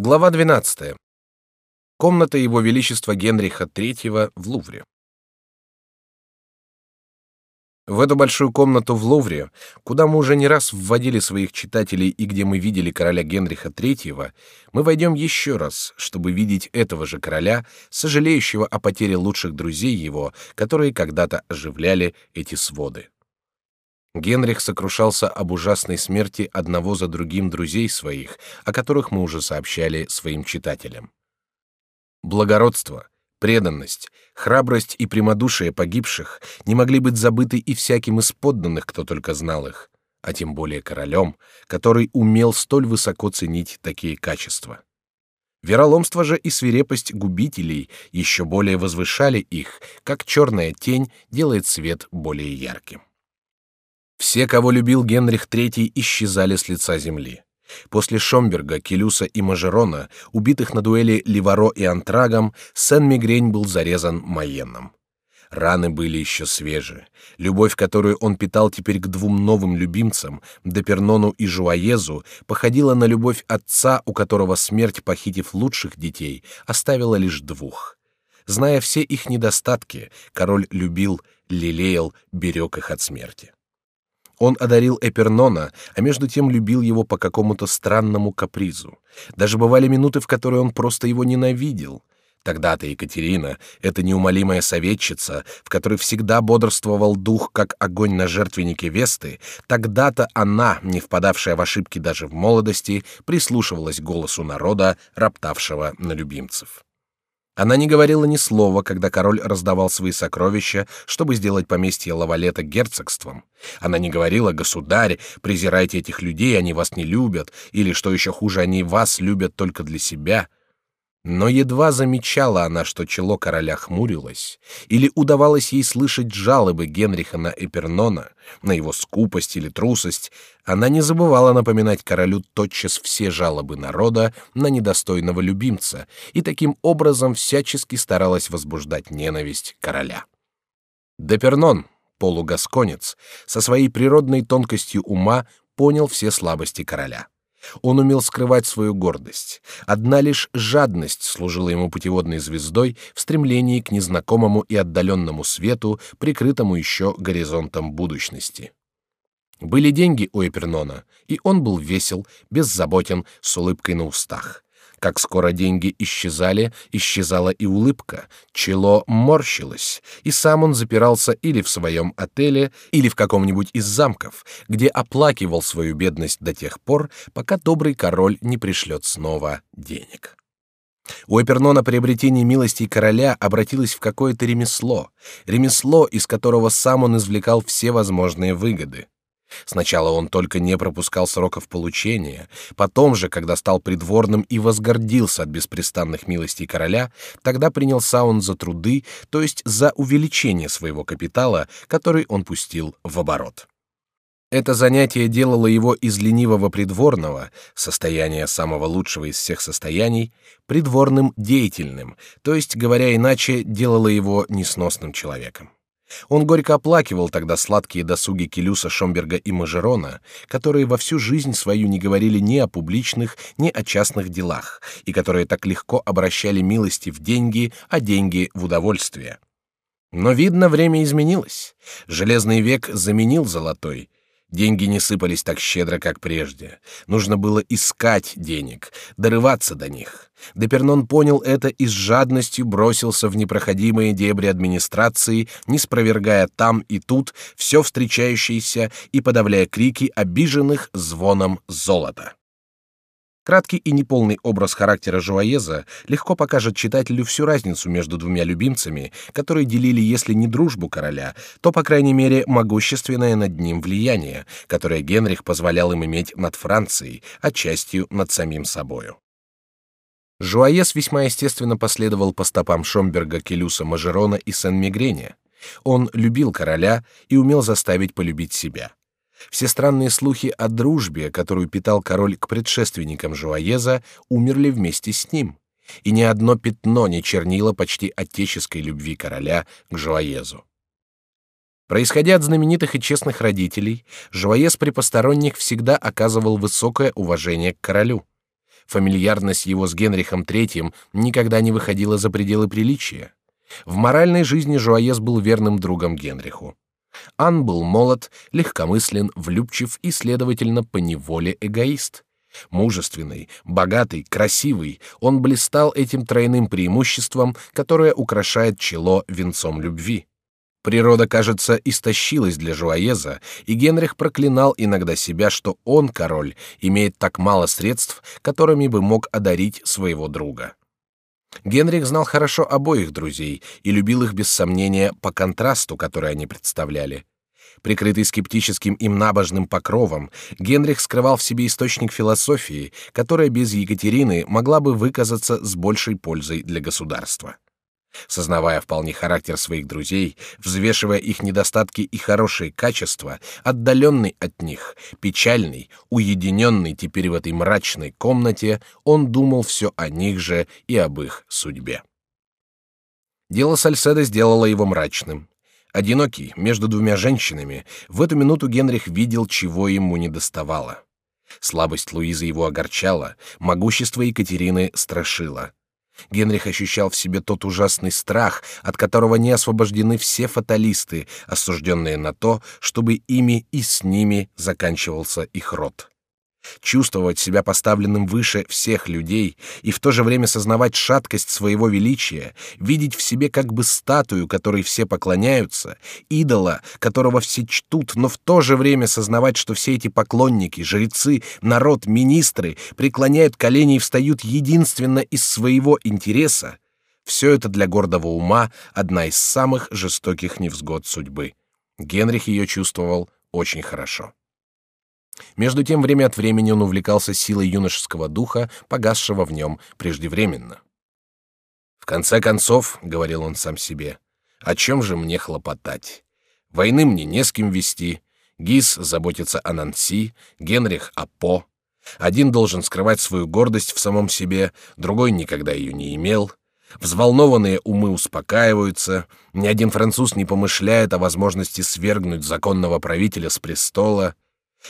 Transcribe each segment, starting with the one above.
Глава 12. Комната его величества Генриха III в Лувре. В эту большую комнату в Лувре, куда мы уже не раз вводили своих читателей и где мы видели короля Генриха III, мы войдем еще раз, чтобы видеть этого же короля, сожалеющего о потере лучших друзей его, которые когда-то оживляли эти своды. Генрих сокрушался об ужасной смерти одного за другим друзей своих, о которых мы уже сообщали своим читателям. Благородство, преданность, храбрость и прямодушие погибших не могли быть забыты и всяким из подданных, кто только знал их, а тем более королем, который умел столь высоко ценить такие качества. Вероломство же и свирепость губителей еще более возвышали их, как черная тень делает свет более ярким. Все, кого любил Генрих III, исчезали с лица земли. После Шомберга, Келюса и Мажерона, убитых на дуэли Ливаро и Антрагом, Сен-Мигрень был зарезан Майеном. Раны были еще свежи. Любовь, которую он питал теперь к двум новым любимцам, Депернону и Жуаезу, походила на любовь отца, у которого смерть, похитив лучших детей, оставила лишь двух. Зная все их недостатки, король любил, лелеял, берег их от смерти. Он одарил Эпернона, а между тем любил его по какому-то странному капризу. Даже бывали минуты, в которые он просто его ненавидел. Тогда-то Екатерина, эта неумолимая советчица, в которой всегда бодрствовал дух, как огонь на жертвеннике Весты, тогда-то она, не впадавшая в ошибки даже в молодости, прислушивалась к голосу народа, роптавшего на любимцев. Она не говорила ни слова, когда король раздавал свои сокровища, чтобы сделать поместье Лавалета герцогством. Она не говорила, государь, презирайте этих людей, они вас не любят, или, что еще хуже, они вас любят только для себя. Но едва замечала она, что чело короля хмурилось, или удавалось ей слышать жалобы Генриха на Эпернона, на его скупость или трусость, она не забывала напоминать королю тотчас все жалобы народа на недостойного любимца и таким образом всячески старалась возбуждать ненависть короля. Депернон, полугасконец, со своей природной тонкостью ума понял все слабости короля. Он умел скрывать свою гордость. Одна лишь жадность служила ему путеводной звездой в стремлении к незнакомому и отдаленному свету, прикрытому еще горизонтом будущности. Были деньги у Эпернона, и он был весел, беззаботен, с улыбкой на устах. Как скоро деньги исчезали, исчезала и улыбка, чело морщилось, и сам он запирался или в своем отеле, или в каком-нибудь из замков, где оплакивал свою бедность до тех пор, пока добрый король не пришлет снова денег. У Эпернона приобретение милостей короля обратилось в какое-то ремесло, ремесло, из которого сам он извлекал все возможные выгоды. Сначала он только не пропускал сроков получения, потом же, когда стал придворным и возгордился от беспрестанных милостей короля, тогда принялся он за труды, то есть за увеличение своего капитала, который он пустил в оборот. Это занятие делало его из ленивого придворного, состояния самого лучшего из всех состояний, придворным деятельным, то есть, говоря иначе, делало его несносным человеком. Он горько оплакивал тогда сладкие досуги Келюса, Шомберга и Мажерона, которые во всю жизнь свою не говорили ни о публичных, ни о частных делах, и которые так легко обращали милости в деньги, а деньги в удовольствие. Но видно, время изменилось. Железный век заменил золотой, Деньги не сыпались так щедро, как прежде. Нужно было искать денег, дорываться до них. Депернон понял это и с жадностью бросился в непроходимые дебри администрации, не спровергая там и тут все встречающееся и подавляя крики обиженных звоном золота. Краткий и неполный образ характера Жуаеза легко покажет читателю всю разницу между двумя любимцами, которые делили, если не дружбу короля, то, по крайней мере, могущественное над ним влияние, которое Генрих позволял им иметь над Францией, а частью над самим собою. Жуаез весьма естественно последовал по стопам Шомберга, Келюса, Мажерона и Сен-Мигреня. Он любил короля и умел заставить полюбить себя. Все странные слухи о дружбе, которую питал король к предшественникам Жуаеза, умерли вместе с ним, и ни одно пятно не чернило почти отеческой любви короля к Жуаезу. Происходя от знаменитых и честных родителей, Жуаез при посторонних всегда оказывал высокое уважение к королю. Фамильярность его с Генрихом III никогда не выходила за пределы приличия. В моральной жизни Жуаес был верным другом Генриху. Ан был молод, легкомыслен, влюбчив и, следовательно, поневоле эгоист. Мужественный, богатый, красивый, он блистал этим тройным преимуществом, которое украшает чело венцом любви. Природа, кажется, истощилась для Жуаеза, и Генрих проклинал иногда себя, что он, король, имеет так мало средств, которыми бы мог одарить своего друга. Генрих знал хорошо обоих друзей и любил их без сомнения по контрасту, который они представляли. Прикрытый скептическим им набожным покровом, Генрих скрывал в себе источник философии, которая без Екатерины могла бы выказаться с большей пользой для государства. Сознавая вполне характер своих друзей, взвешивая их недостатки и хорошие качества, отдаленный от них, печальный, уединенный теперь в этой мрачной комнате, он думал все о них же и об их судьбе. Дело Сальседа сделало его мрачным. Одинокий, между двумя женщинами, в эту минуту Генрих видел, чего ему недоставало. Слабость Луизы его огорчала, могущество Екатерины страшило. Генрих ощущал в себе тот ужасный страх, от которого не освобождены все фаталисты, осужденные на то, чтобы ими и с ними заканчивался их род чувствовать себя поставленным выше всех людей и в то же время сознавать шаткость своего величия, видеть в себе как бы статую, которой все поклоняются, идола, которого все чтут, но в то же время сознавать, что все эти поклонники, жрецы, народ, министры преклоняют колени и встают единственно из своего интереса, все это для гордого ума одна из самых жестоких невзгод судьбы. Генрих ее чувствовал очень хорошо. Между тем, время от времени он увлекался силой юношеского духа, погасшего в нем преждевременно. «В конце концов», — говорил он сам себе, — «о чем же мне хлопотать? Войны мне не с кем вести, Гис заботится о Нанси, Генрих о По. Один должен скрывать свою гордость в самом себе, другой никогда ее не имел. Взволнованные умы успокаиваются, ни один француз не помышляет о возможности свергнуть законного правителя с престола —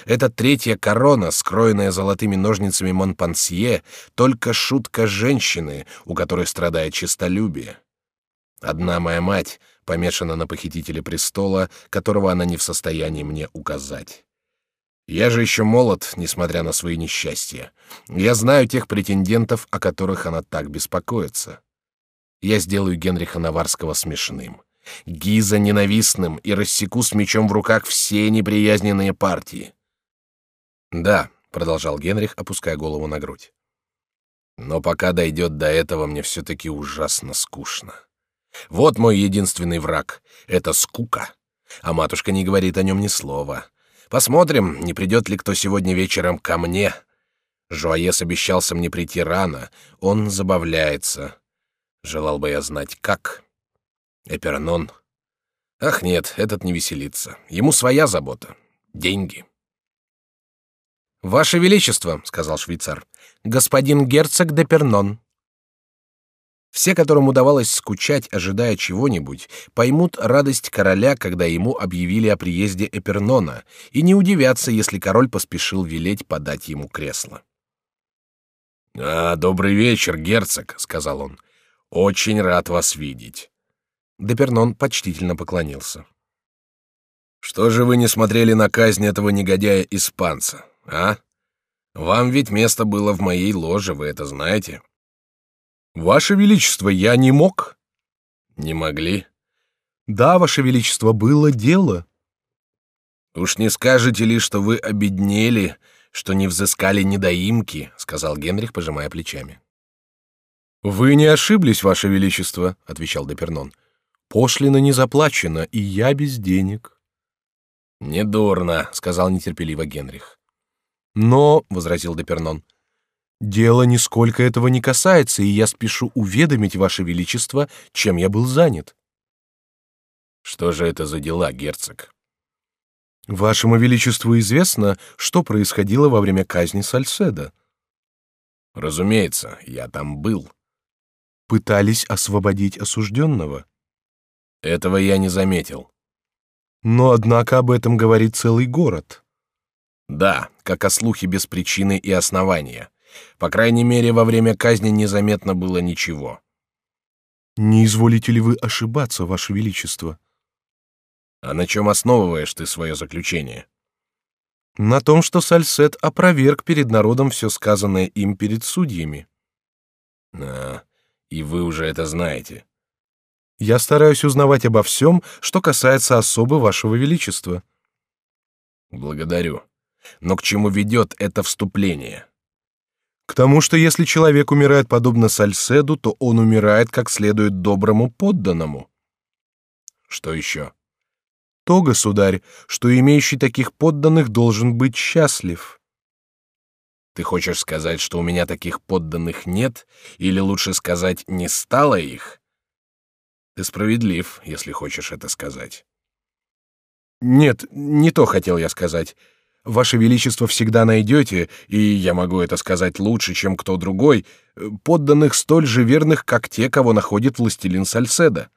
эта третья корона, скроенная золотыми ножницами Монпансье, только шутка женщины, у которой страдает честолюбие. Одна моя мать помешана на похитителе престола, которого она не в состоянии мне указать. Я же еще молод, несмотря на свои несчастья. Я знаю тех претендентов, о которых она так беспокоится. Я сделаю Генриха Наварского смешным, Гиза ненавистным и рассеку с мечом в руках все неприязненные партии. Да, продолжал Генрих, опуская голову на грудь. Но пока дойдет до этого, мне все-таки ужасно скучно. Вот мой единственный враг — это скука. А матушка не говорит о нем ни слова. Посмотрим, не придет ли кто сегодня вечером ко мне. Жуаес обещался мне прийти рано. Он забавляется. Желал бы я знать, как. Эпернон. Ах нет, этот не веселится. Ему своя забота. Деньги. Ваше величество, сказал швейцар, господин герцог де Пернон. Все, которым удавалось скучать, ожидая чего-нибудь, поймут радость короля, когда ему объявили о приезде Эпернона, и не удивятся, если король поспешил велеть подать ему кресло. А, добрый вечер, герцог, сказал он. Очень рад вас видеть. Депернон почтительно поклонился. Что же вы не смотрели на казнь этого негодяя испанца? А? Вам ведь место было в моей ложе, вы это знаете. Ваше величество, я не мог. Не могли. Да, ваше величество, было дело. Уж не скажете ли, что вы обеднели, что не взыскали недоимки, сказал Генрих, пожимая плечами. Вы не ошиблись, ваше величество, отвечал Депернон. Пошлина не заплачена, и я без денег. Недурно, сказал нетерпеливо Генрих. Но, — возразил Депернон, — дело нисколько этого не касается, и я спешу уведомить Ваше Величество, чем я был занят. Что же это за дела, герцог? Вашему Величеству известно, что происходило во время казни Сальседа. Разумеется, я там был. Пытались освободить осужденного. Этого я не заметил. Но однако об этом говорит целый город. Да, как о слухе без причины и основания. По крайней мере, во время казни незаметно было ничего. Не изволите ли вы ошибаться, ваше величество? А на чем основываешь ты свое заключение? На том, что Сальсет опроверг перед народом все сказанное им перед судьями. А, и вы уже это знаете. Я стараюсь узнавать обо всем, что касается особы вашего величества. Благодарю. Но к чему ведет это вступление? К тому, что если человек умирает подобно Сальседу, то он умирает как следует доброму подданному. Что еще? То, государь, что имеющий таких подданных должен быть счастлив. Ты хочешь сказать, что у меня таких подданных нет, или лучше сказать, не стало их? Ты справедлив, если хочешь это сказать. Нет, не то хотел я сказать. Ваше Величество всегда найдете, и я могу это сказать лучше, чем кто другой, подданных столь же верных, как те, кого находит властелин Сальседа.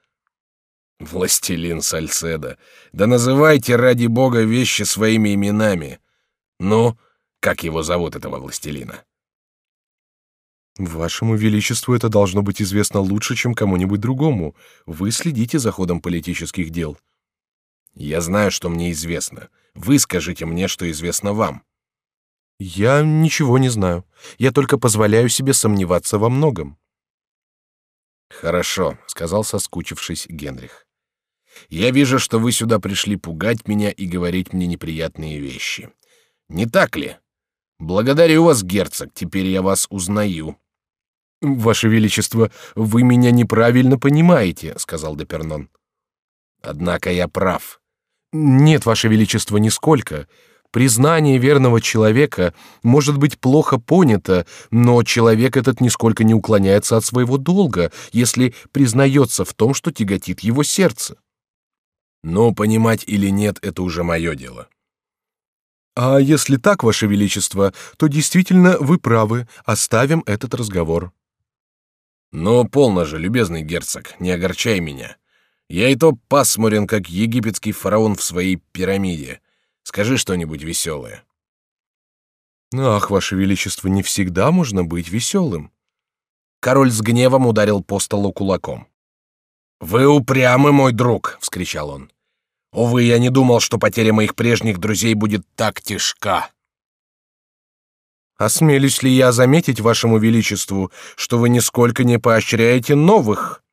Властелин Сальседа. Да называйте ради бога вещи своими именами. Ну, как его зовут этого властелина? Вашему величеству это должно быть известно лучше, чем кому-нибудь другому. Вы следите за ходом политических дел. Я знаю, что мне известно. Вы скажите мне, что известно вам. Я ничего не знаю. Я только позволяю себе сомневаться во многом. Хорошо, сказал соскучившись Генрих. Я вижу, что вы сюда пришли пугать меня и говорить мне неприятные вещи. Не так ли? Благодарю вас, герцог. Теперь я вас узнаю. Ваше величество, вы меня неправильно понимаете, сказал Депернон. Однако я прав. Нет, ваше величество, нисколько. Признание верного человека может быть плохо понято, но человек этот нисколько не уклоняется от своего долга, если признается в том, что тяготит его сердце. Но понимать или нет, это уже мое дело. А если так, ваше величество, то действительно вы правы. Оставим этот разговор. Но полно же, любезный герцог, не огорчай меня. Я и то пасмурен, как египетский фараон в своей пирамиде. Скажи что-нибудь веселое. Ах, ваше величество, не всегда можно быть веселым. Король с гневом ударил по столу кулаком. Вы упрямый, мой друг, вскричал он. Увы, я не думал, что потеря моих прежних друзей будет так тяжка. Осмелюсь ли я заметить вашему величеству, что вы нисколько не поощряете новых?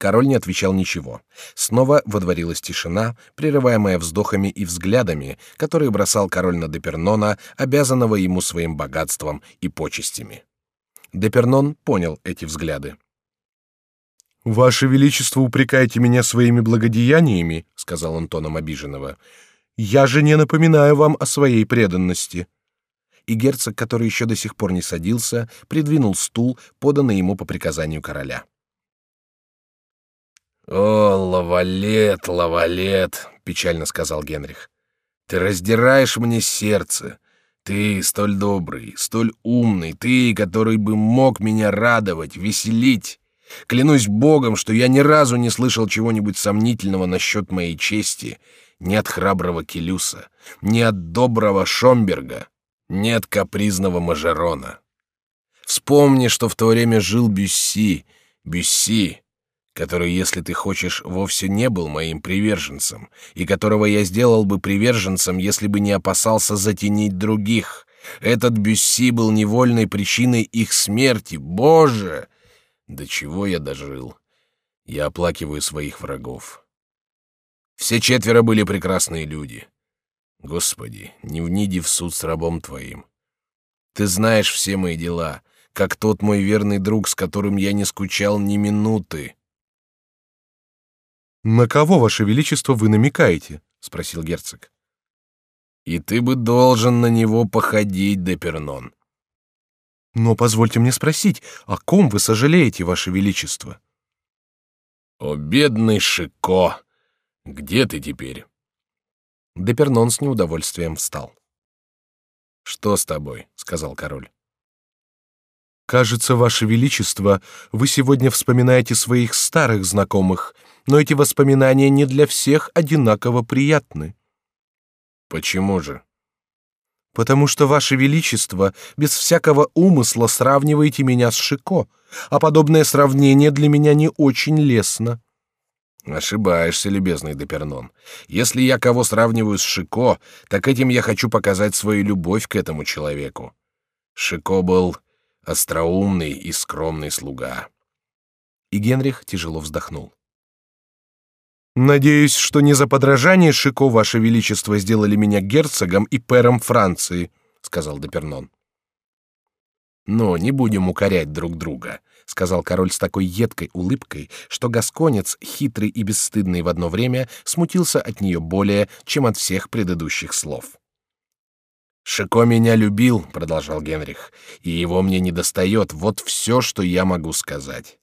Король не отвечал ничего. Снова водворилась тишина, прерываемая вздохами и взглядами, которые бросал король на Депернона, обязанного ему своим богатством и почестями. Депернон понял эти взгляды. Ваше величество упрекаете меня своими благодеяниями, сказал он тоном обиженного. Я же не напоминаю вам о своей преданности. И герцог, который еще до сих пор не садился, придвинул стул, поданный ему по приказанию короля. О, лавалет, лавалет, печально сказал Генрих. Ты раздираешь мне сердце. Ты столь добрый, столь умный, ты, который бы мог меня радовать, веселить. Клянусь Богом, что я ни разу не слышал чего-нибудь сомнительного насчет моей чести ни от храброго Келюса, ни от доброго Шомберга, ни от капризного Мажерона. Вспомни, что в то время жил Бюсси, Бюсси, который, если ты хочешь, вовсе не был моим приверженцем, и которого я сделал бы приверженцем, если бы не опасался затенить других. Этот Бюсси был невольной причиной их смерти. Боже! До чего я дожил? Я оплакиваю своих врагов. Все четверо были прекрасные люди. Господи, не вниди в суд с рабом твоим. Ты знаешь все мои дела, как тот мой верный друг, с которым я не скучал ни минуты. На кого, ваше величество, вы намекаете? – спросил герцог. И ты бы должен на него походить, Депернон. Но позвольте мне спросить, о ком вы сожалеете, ваше величество? О бедный Шико, где ты теперь? Депернон с неудовольствием встал. Что с тобой? сказал король. Кажется, ваше величество, вы сегодня вспоминаете своих старых знакомых, но эти воспоминания не для всех одинаково приятны. Почему же? Потому что ваше величество без всякого умысла сравниваете меня с Шико, а подобное сравнение для меня не очень лестно. Ошибаешься, любезный Депернон. Если я кого сравниваю с Шико, так этим я хочу показать свою любовь к этому человеку. Шико был остроумный и скромный слуга. И Генрих тяжело вздохнул. Надеюсь, что не за подражание Шико ваше величество сделали меня герцогом и пэром Франции, сказал Депернон. Но не будем укорять друг друга сказал король с такой едкой улыбкой, что гасконец, хитрый и бесстыдный в одно время, смутился от нее более, чем от всех предыдущих слов. Шико меня любил, продолжал Генрих, и его мне не достает. Вот все, что я могу сказать.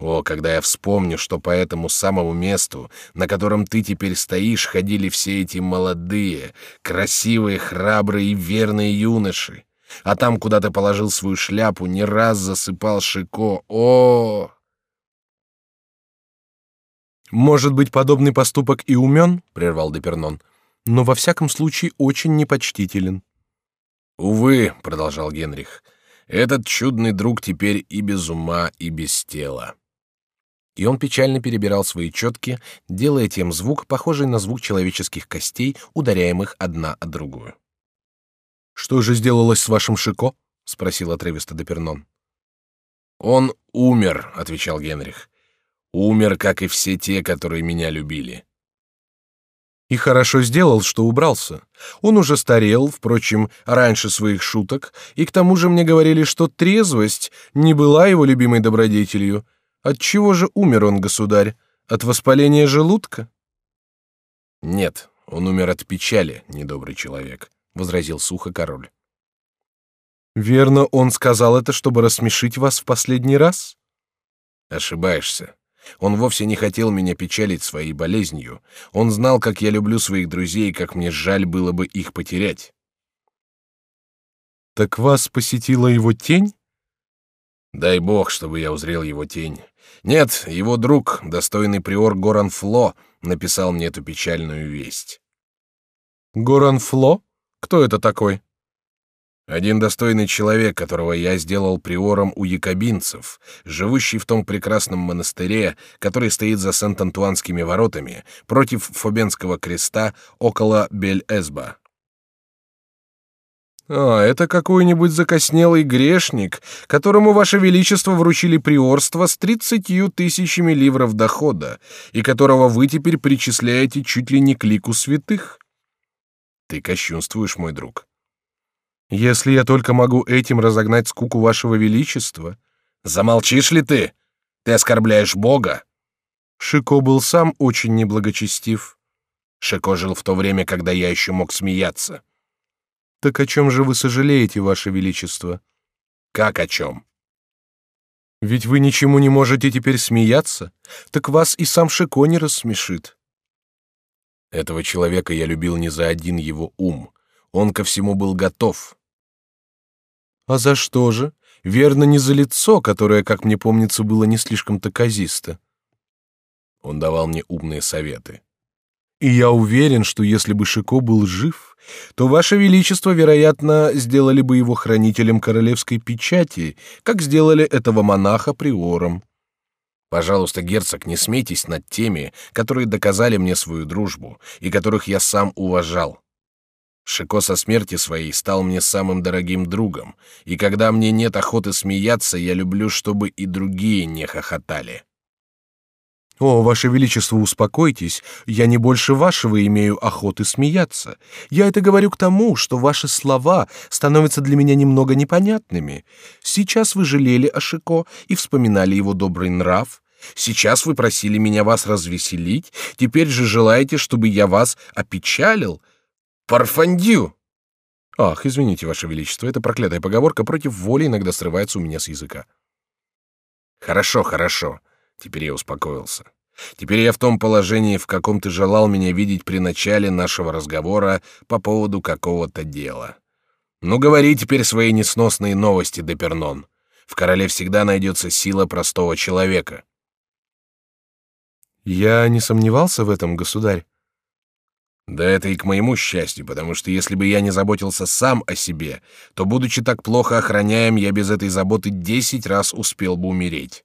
О, когда я вспомню, что по этому самому месту, на котором ты теперь стоишь, ходили все эти молодые, красивые, храбрые и верные юноши, а там, куда ты положил свою шляпу, не раз засыпал Шико. О! Может быть, подобный поступок и умен, прервал Депернон, но во всяком случае очень непочтителен. Увы, продолжал Генрих, этот чудный друг теперь и без ума, и без тела. И он печально перебирал свои четки, делая тем звук, похожий на звук человеческих костей, ударяемых одна о другую. Что же сделалось с вашим Шико? спросил отрывисто Депернон. Он умер, отвечал Генрих. Умер, как и все те, которые меня любили. И хорошо сделал, что убрался. Он уже старел, впрочем, раньше своих шуток, и к тому же мне говорили, что трезвость не была его любимой добродетелью. От чего же умер он, государь? От воспаления желудка? Нет, он умер от печали, недобрый человек возразил сухо король. Верно, он сказал это, чтобы рассмешить вас в последний раз? Ошибаешься. Он вовсе не хотел меня печалить своей болезнью. Он знал, как я люблю своих друзей, и как мне жаль было бы их потерять. Так вас посетила его тень? Дай бог, чтобы я узрел его тень. Нет, его друг, достойный приор Горан Фло, написал мне эту печальную весть. Горан Фло? Кто это такой? Один достойный человек, которого я сделал приором у якобинцев, живущий в том прекрасном монастыре, который стоит за Сент-Антуанскими воротами, против Фобенского креста, около Бель-Эсба. А, это какой-нибудь закоснелый грешник, которому ваше величество вручили приорство с тридцатью тысячами ливров дохода, и которого вы теперь причисляете чуть ли не к лику святых. Ты кощунствуешь, мой друг. Если я только могу этим разогнать скуку вашего величества, замолчишь ли ты? Ты оскорбляешь Бога. Шико был сам очень неблагочестив. Шико жил в то время, когда я еще мог смеяться. Так о чем же вы сожалеете, ваше величество? Как о чем? Ведь вы ничему не можете теперь смеяться, так вас и сам Шико не рассмешит. Этого человека я любил не за один его ум. Он ко всему был готов. А за что же? Верно, не за лицо, которое, как мне помнится, было не слишком-то казисто. Он давал мне умные советы. И я уверен, что если бы Шико был жив, то ваше величество, вероятно, сделали бы его хранителем королевской печати, как сделали этого монаха приором. Пожалуйста, герцог, не смейтесь над теми, которые доказали мне свою дружбу и которых я сам уважал. Шико со смерти своей стал мне самым дорогим другом, и когда мне нет охоты смеяться, я люблю, чтобы и другие не хохотали. О, ваше величество, успокойтесь, я не больше вашего имею охоты смеяться. Я это говорю к тому, что ваши слова становятся для меня немного непонятными. Сейчас вы жалели о Шико и вспоминали его добрый нрав. Сейчас вы просили меня вас развеселить, теперь же желаете, чтобы я вас опечалил. Парфандю! Ах, извините, ваше величество, эта проклятая поговорка против воли иногда срывается у меня с языка. Хорошо, хорошо. Теперь я успокоился. Теперь я в том положении, в каком ты желал меня видеть при начале нашего разговора по поводу какого-то дела. Ну, говори теперь свои несносные новости, Депернон. В короле всегда найдется сила простого человека. Я не сомневался в этом, государь. Да это и к моему счастью, потому что если бы я не заботился сам о себе, то, будучи так плохо охраняем, я без этой заботы десять раз успел бы умереть.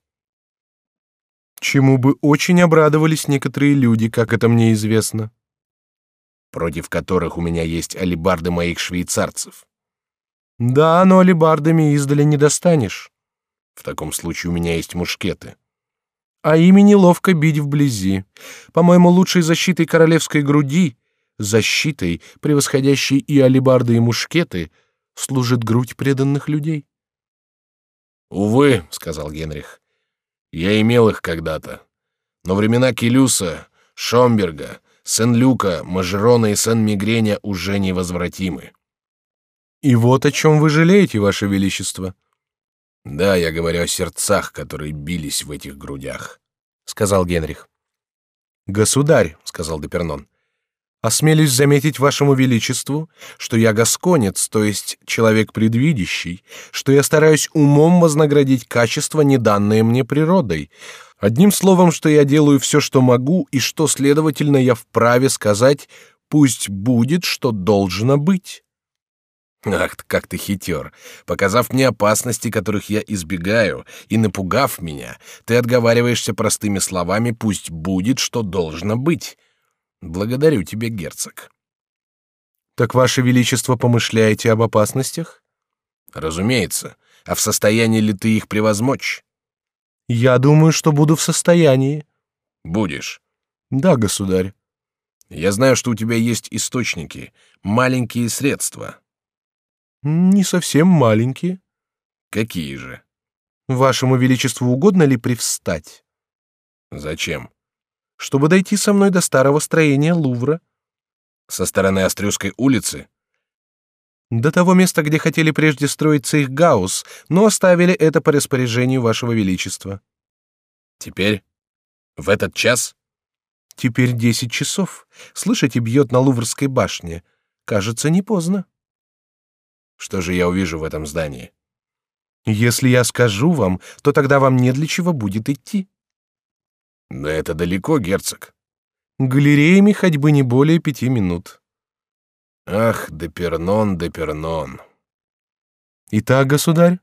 Чему бы очень обрадовались некоторые люди, как это мне известно. Против которых у меня есть алибарды моих швейцарцев. Да, но алибардами издали не достанешь. В таком случае у меня есть мушкеты. А ими неловко бить вблизи. По-моему, лучшей защитой королевской груди защитой, превосходящей и алебарды, и мушкеты, служит грудь преданных людей. «Увы», — сказал Генрих, — «я имел их когда-то. Но времена Келюса, Шомберга, Сен-Люка, Мажерона и Сен-Мигреня уже невозвратимы». «И вот о чем вы жалеете, Ваше Величество». «Да, я говорю о сердцах, которые бились в этих грудях», — сказал Генрих. «Государь», — сказал Депернон, Осмелюсь заметить вашему величеству, что я гасконец, то есть человек предвидящий, что я стараюсь умом вознаградить качество, не данное мне природой. Одним словом, что я делаю все, что могу, и что, следовательно, я вправе сказать «пусть будет, что должно быть». Ах, как ты хитер! Показав мне опасности, которых я избегаю, и напугав меня, ты отговариваешься простыми словами «пусть будет, что должно быть». Благодарю тебя, герцог. Так ваше величество помышляете об опасностях? Разумеется. А в состоянии ли ты их превозмочь? Я думаю, что буду в состоянии. Будешь. Да, государь. Я знаю, что у тебя есть источники, маленькие средства. Не совсем маленькие. Какие же? Вашему величеству угодно ли привстать? Зачем? Чтобы дойти со мной до старого строения Лувра. Со стороны Острюзской улицы? До того места, где хотели прежде строиться их Гаус, но оставили это по распоряжению вашего величества. Теперь? В этот час? Теперь десять часов. Слышите, бьет на Луврской башне. Кажется, не поздно. Что же я увижу в этом здании? Если я скажу вам, то тогда вам не для чего будет идти. Да это далеко, герцог. Галереями ходьбы не более пяти минут. Ах, Депернон, Депернон. Итак, государь?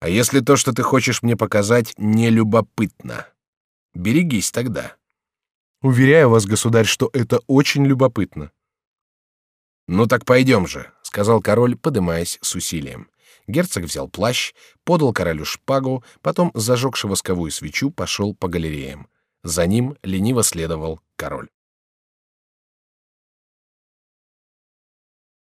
А если то, что ты хочешь мне показать, не любопытно? Берегись тогда. Уверяю вас, государь, что это очень любопытно. Ну так пойдем же, сказал король, подымаясь с усилием. Герцог взял плащ, подал королю шпагу, потом, зажегши восковую свечу, пошел по галереям. За ним лениво следовал король.